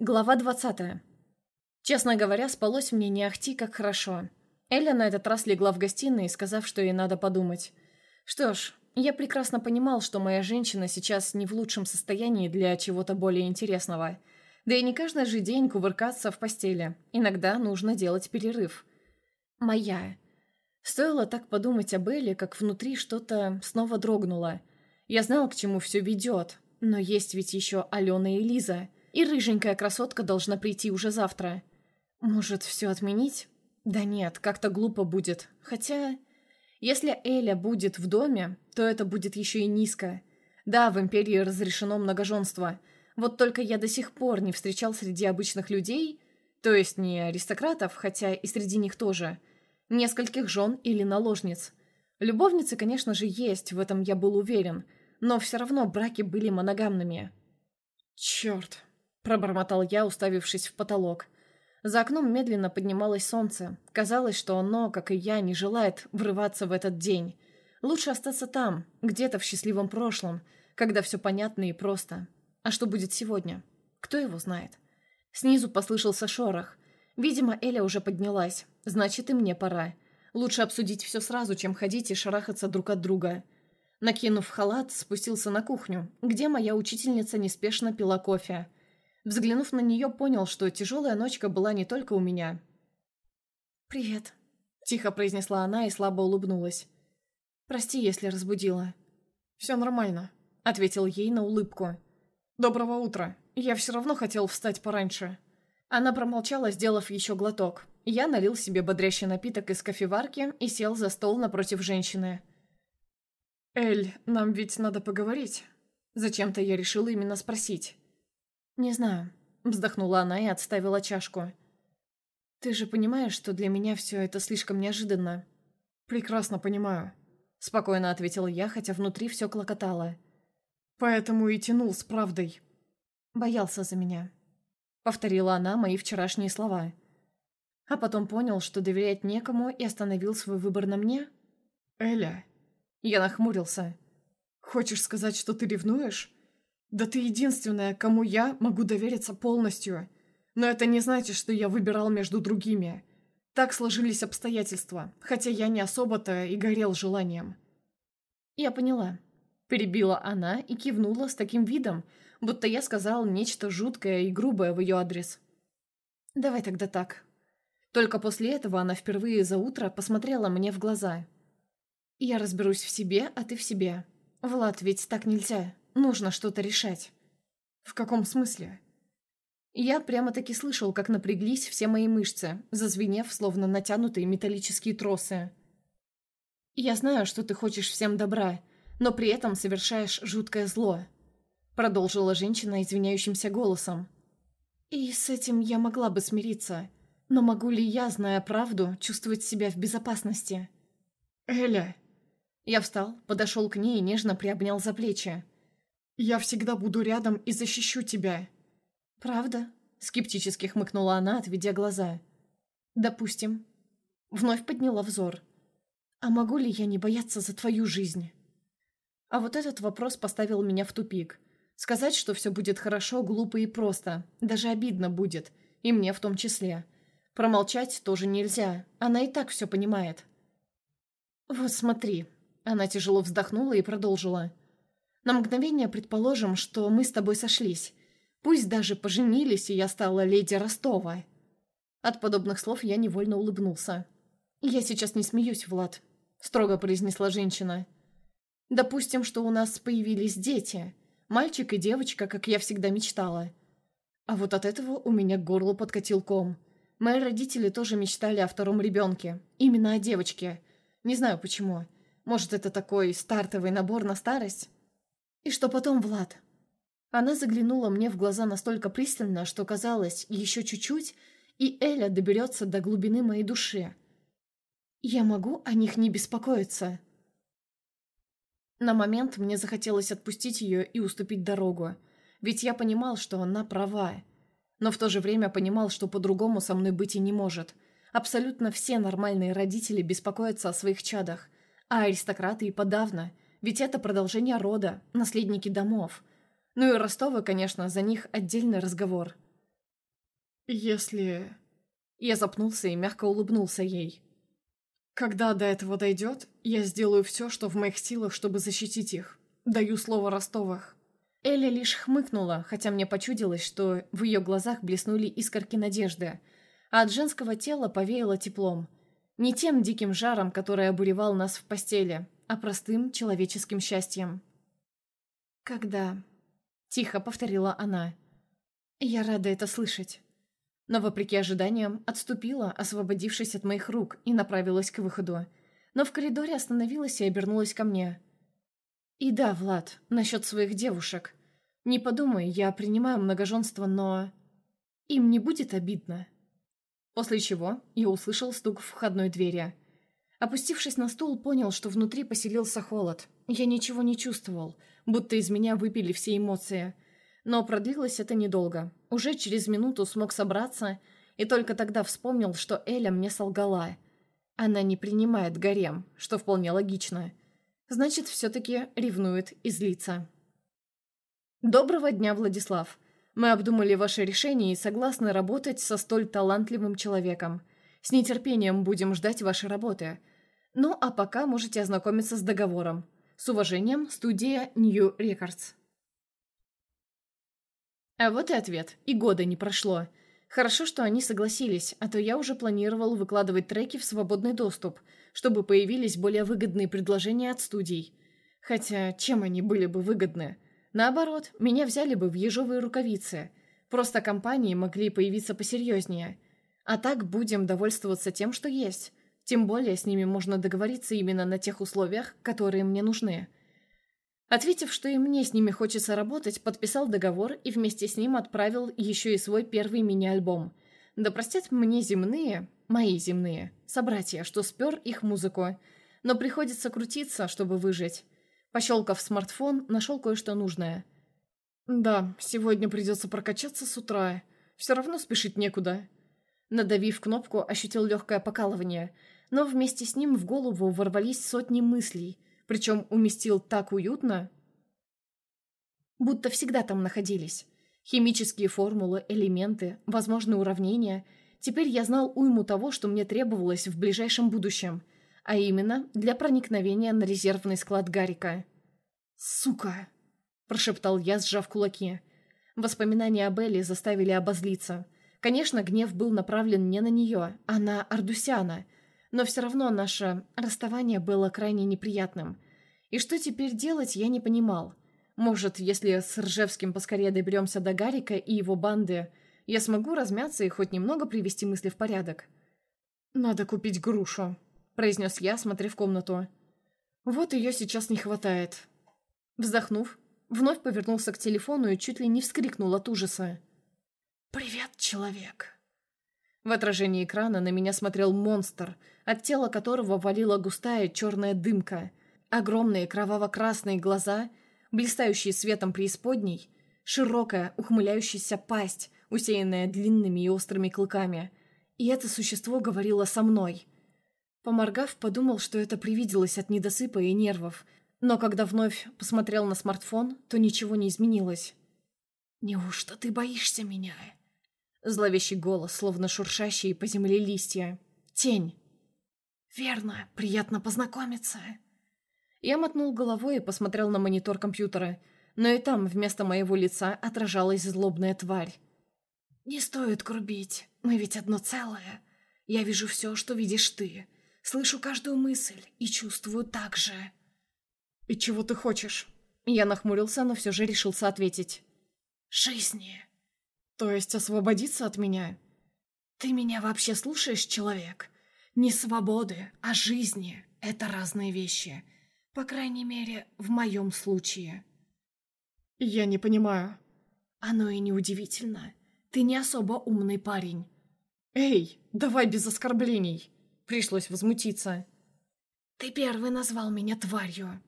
Глава 20. Честно говоря, спалось мне не ахти, как хорошо. Эля на этот раз легла в гостиной, сказав, что ей надо подумать. Что ж, я прекрасно понимал, что моя женщина сейчас не в лучшем состоянии для чего-то более интересного. Да и не каждый же день кувыркаться в постели. Иногда нужно делать перерыв. Моя. Стоило так подумать об Эле, как внутри что-то снова дрогнуло. Я знал, к чему все ведет, но есть ведь еще Алена и Лиза — и рыженькая красотка должна прийти уже завтра. Может, все отменить? Да нет, как-то глупо будет. Хотя, если Эля будет в доме, то это будет еще и низко. Да, в Империи разрешено многоженство. Вот только я до сих пор не встречал среди обычных людей, то есть не аристократов, хотя и среди них тоже, нескольких жен или наложниц. Любовницы, конечно же, есть, в этом я был уверен, но все равно браки были моногамными. Черт, Пробормотал я, уставившись в потолок. За окном медленно поднималось солнце. Казалось, что оно, как и я, не желает врываться в этот день. Лучше остаться там, где-то в счастливом прошлом, когда все понятно и просто. А что будет сегодня? Кто его знает? Снизу послышался шорох. Видимо, Эля уже поднялась. Значит, и мне пора. Лучше обсудить все сразу, чем ходить и шарахаться друг от друга. Накинув халат, спустился на кухню, где моя учительница неспешно пила кофе. Взглянув на нее, понял, что тяжелая ночка была не только у меня. «Привет», — тихо произнесла она и слабо улыбнулась. «Прости, если разбудила». «Все нормально», — ответил ей на улыбку. «Доброго утра. Я все равно хотел встать пораньше». Она промолчала, сделав еще глоток. Я налил себе бодрящий напиток из кофеварки и сел за стол напротив женщины. «Эль, нам ведь надо поговорить». Зачем-то я решила именно спросить. «Не знаю», — вздохнула она и отставила чашку. «Ты же понимаешь, что для меня все это слишком неожиданно?» «Прекрасно понимаю», — спокойно ответил я, хотя внутри все клокотало. «Поэтому и тянул с правдой». «Боялся за меня», — повторила она мои вчерашние слова. А потом понял, что доверять некому и остановил свой выбор на мне. «Эля». Я нахмурился. «Хочешь сказать, что ты ревнуешь?» Да ты единственная, кому я могу довериться полностью. Но это не значит, что я выбирал между другими. Так сложились обстоятельства, хотя я не особо-то и горел желанием. Я поняла. Перебила она и кивнула с таким видом, будто я сказал нечто жуткое и грубое в ее адрес. «Давай тогда так». Только после этого она впервые за утро посмотрела мне в глаза. «Я разберусь в себе, а ты в себе. Влад, ведь так нельзя». Нужно что-то решать. В каком смысле? Я прямо-таки слышал, как напряглись все мои мышцы, зазвенев, словно натянутые металлические тросы. «Я знаю, что ты хочешь всем добра, но при этом совершаешь жуткое зло», продолжила женщина извиняющимся голосом. «И с этим я могла бы смириться, но могу ли я, зная правду, чувствовать себя в безопасности?» «Эля!» Я встал, подошел к ней и нежно приобнял за плечи. «Я всегда буду рядом и защищу тебя». «Правда?» — скептически хмыкнула она, отведя глаза. «Допустим». Вновь подняла взор. «А могу ли я не бояться за твою жизнь?» А вот этот вопрос поставил меня в тупик. Сказать, что все будет хорошо, глупо и просто. Даже обидно будет. И мне в том числе. Промолчать тоже нельзя. Она и так все понимает. «Вот смотри». Она тяжело вздохнула и продолжила. На мгновение предположим, что мы с тобой сошлись. Пусть даже поженились, и я стала леди Ростова». От подобных слов я невольно улыбнулся. «Я сейчас не смеюсь, Влад», — строго произнесла женщина. «Допустим, что у нас появились дети. Мальчик и девочка, как я всегда мечтала. А вот от этого у меня к горлу подкатил ком. Мои родители тоже мечтали о втором ребенке. Именно о девочке. Не знаю почему. Может, это такой стартовый набор на старость?» «И что потом, Влад?» Она заглянула мне в глаза настолько пристально, что казалось, еще чуть-чуть, и Эля доберется до глубины моей души. «Я могу о них не беспокоиться?» На момент мне захотелось отпустить ее и уступить дорогу, ведь я понимал, что она права. Но в то же время понимал, что по-другому со мной быть и не может. Абсолютно все нормальные родители беспокоятся о своих чадах, а аристократы и подавно – ведь это продолжение рода, наследники домов. Ну и Ростовы, конечно, за них отдельный разговор. «Если...» Я запнулся и мягко улыбнулся ей. «Когда до этого дойдет, я сделаю все, что в моих силах, чтобы защитить их. Даю слово Ростовах». Эля лишь хмыкнула, хотя мне почудилось, что в ее глазах блеснули искорки надежды, а от женского тела повеяло теплом. Не тем диким жаром, который обуревал нас в постели, а простым человеческим счастьем. «Когда?» — тихо повторила она. «Я рада это слышать». Но, вопреки ожиданиям, отступила, освободившись от моих рук, и направилась к выходу. Но в коридоре остановилась и обернулась ко мне. «И да, Влад, насчет своих девушек. Не подумай, я принимаю многоженство, но... Им не будет обидно». После чего я услышал стук в входной двери. Опустившись на стул, понял, что внутри поселился холод. Я ничего не чувствовал, будто из меня выпили все эмоции. Но продлилось это недолго. Уже через минуту смог собраться и только тогда вспомнил, что Эля мне солгала. Она не принимает гарем, что вполне логично. Значит, все-таки ревнует и злится. «Доброго дня, Владислав. Мы обдумали ваше решение и согласны работать со столь талантливым человеком. С нетерпением будем ждать вашей работы. Ну, а пока можете ознакомиться с договором. С уважением, студия New Records. А вот и ответ. И года не прошло. Хорошо, что они согласились, а то я уже планировал выкладывать треки в свободный доступ, чтобы появились более выгодные предложения от студий. Хотя, чем они были бы выгодны? Наоборот, меня взяли бы в ежовые рукавицы. Просто компании могли появиться посерьезнее. А так будем довольствоваться тем, что есть. Тем более с ними можно договориться именно на тех условиях, которые мне нужны. Ответив, что и мне с ними хочется работать, подписал договор и вместе с ним отправил еще и свой первый мини-альбом. Да простят мне земные, мои земные, собратья, что спер их музыку. Но приходится крутиться, чтобы выжить. Пощелкав смартфон, нашел кое-что нужное. «Да, сегодня придется прокачаться с утра. Все равно спешить некуда». Надавив кнопку, ощутил легкое покалывание – но вместе с ним в голову ворвались сотни мыслей, причем уместил так уютно, будто всегда там находились. Химические формулы, элементы, возможные уравнения. Теперь я знал уйму того, что мне требовалось в ближайшем будущем, а именно для проникновения на резервный склад Гарика. «Сука!» – прошептал я, сжав кулаки. Воспоминания об Элли заставили обозлиться. Конечно, гнев был направлен не на нее, а на Ардусяна – но все равно наше расставание было крайне неприятным. И что теперь делать, я не понимал. Может, если с Ржевским поскорее доберемся до Гарика и его банды, я смогу размяться и хоть немного привести мысли в порядок. «Надо купить грушу», — произнес я, смотря в комнату. «Вот ее сейчас не хватает». Вздохнув, вновь повернулся к телефону и чуть ли не вскрикнул от ужаса. «Привет, человек!» В отражении экрана на меня смотрел монстр, от тела которого валила густая черная дымка. Огромные кроваво-красные глаза, блистающие светом преисподней, широкая, ухмыляющаяся пасть, усеянная длинными и острыми клыками. И это существо говорило со мной. Поморгав, подумал, что это привиделось от недосыпа и нервов, но когда вновь посмотрел на смартфон, то ничего не изменилось. «Неужто ты боишься меня?» Зловещий голос, словно шуршащие по земле листья. Тень. «Верно, приятно познакомиться». Я мотнул головой и посмотрел на монитор компьютера, но и там вместо моего лица отражалась злобная тварь. «Не стоит грубить, мы ведь одно целое. Я вижу все, что видишь ты, слышу каждую мысль и чувствую так же». «И чего ты хочешь?» Я нахмурился, но все же решился ответить. «Жизни». То есть освободиться от меня? Ты меня вообще слушаешь, человек? Не свободы, а жизни — это разные вещи. По крайней мере, в моем случае. Я не понимаю. Оно и не удивительно. Ты не особо умный парень. Эй, давай без оскорблений. Пришлось возмутиться. Ты первый назвал меня тварью.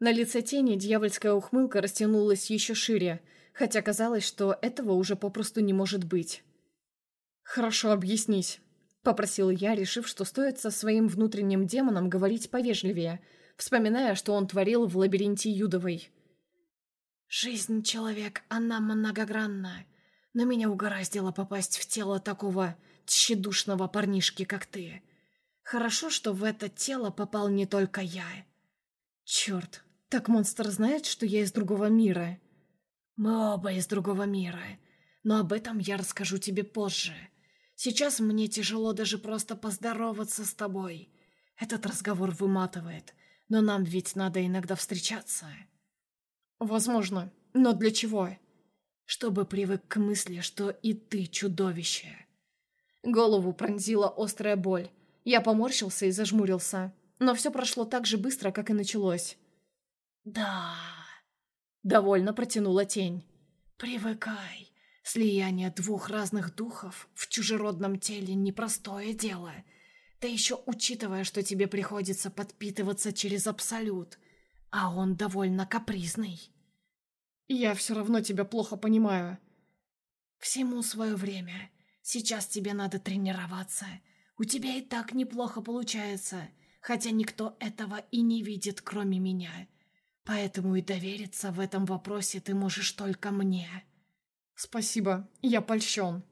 На лице тени дьявольская ухмылка растянулась еще шире — хотя казалось, что этого уже попросту не может быть. «Хорошо, объяснись», — попросил я, решив, что стоит со своим внутренним демоном говорить повежливее, вспоминая, что он творил в лабиринте Юдовой. «Жизнь человек, она многогранна, Но меня угораздило попасть в тело такого тщедушного парнишки, как ты. Хорошо, что в это тело попал не только я. Черт, так монстр знает, что я из другого мира. Мы оба из другого мира, но об этом я расскажу тебе позже. Сейчас мне тяжело даже просто поздороваться с тобой. Этот разговор выматывает, но нам ведь надо иногда встречаться. Возможно, но для чего? Чтобы привык к мысли, что и ты чудовище. Голову пронзила острая боль. Я поморщился и зажмурился. Но все прошло так же быстро, как и началось. «Да...» — довольно протянула тень. «Привыкай. Слияние двух разных духов в чужеродном теле — непростое дело. Да еще учитывая, что тебе приходится подпитываться через Абсолют, а он довольно капризный». «Я все равно тебя плохо понимаю». «Всему свое время. Сейчас тебе надо тренироваться. У тебя и так неплохо получается, хотя никто этого и не видит, кроме меня. Поэтому и довериться в этом вопросе ты можешь только мне». «Спасибо, я польщен».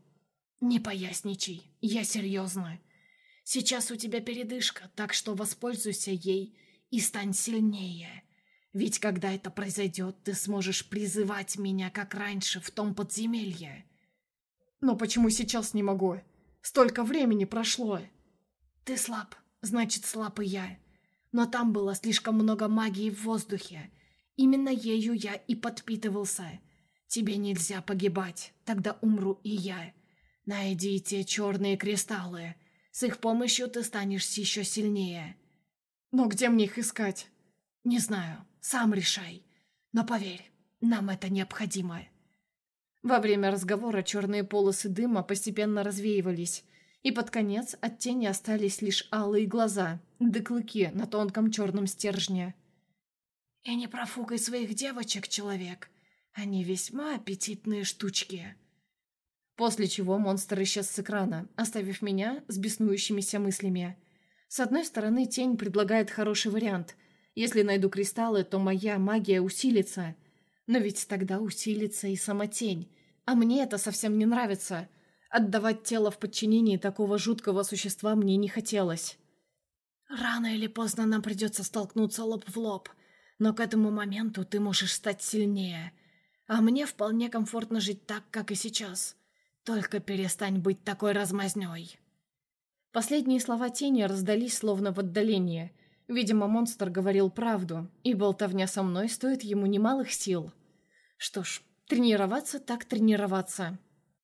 «Не поясничай, я серьезно. Сейчас у тебя передышка, так что воспользуйся ей и стань сильнее. Ведь когда это произойдет, ты сможешь призывать меня, как раньше, в том подземелье». Но почему сейчас не могу? Столько времени прошло. Ты слаб, значит слаб и я. Но там было слишком много магии в воздухе. Именно ею я и подпитывался. Тебе нельзя погибать, тогда умру и я. Найди те черные кристаллы. С их помощью ты станешь еще сильнее. Но где мне их искать? Не знаю, сам решай. Но поверь, нам это необходимо. Во время разговора черные полосы дыма постепенно развеивались, и под конец от тени остались лишь алые глаза, да клыки на тонком черном стержне. «И не профукай своих девочек, человек. Они весьма аппетитные штучки». После чего монстр исчез с экрана, оставив меня с беснующимися мыслями. С одной стороны, тень предлагает хороший вариант. Если найду кристаллы, то моя магия усилится. Но ведь тогда усилится и сама тень. А мне это совсем не нравится. Отдавать тело в подчинении такого жуткого существа мне не хотелось. Рано или поздно нам придется столкнуться лоб в лоб. Но к этому моменту ты можешь стать сильнее. А мне вполне комфортно жить так, как и сейчас. Только перестань быть такой размазнёй. Последние слова тени раздались словно в отдалении. Видимо, монстр говорил правду, и болтовня со мной стоит ему немалых сил. Что ж, тренироваться так тренироваться.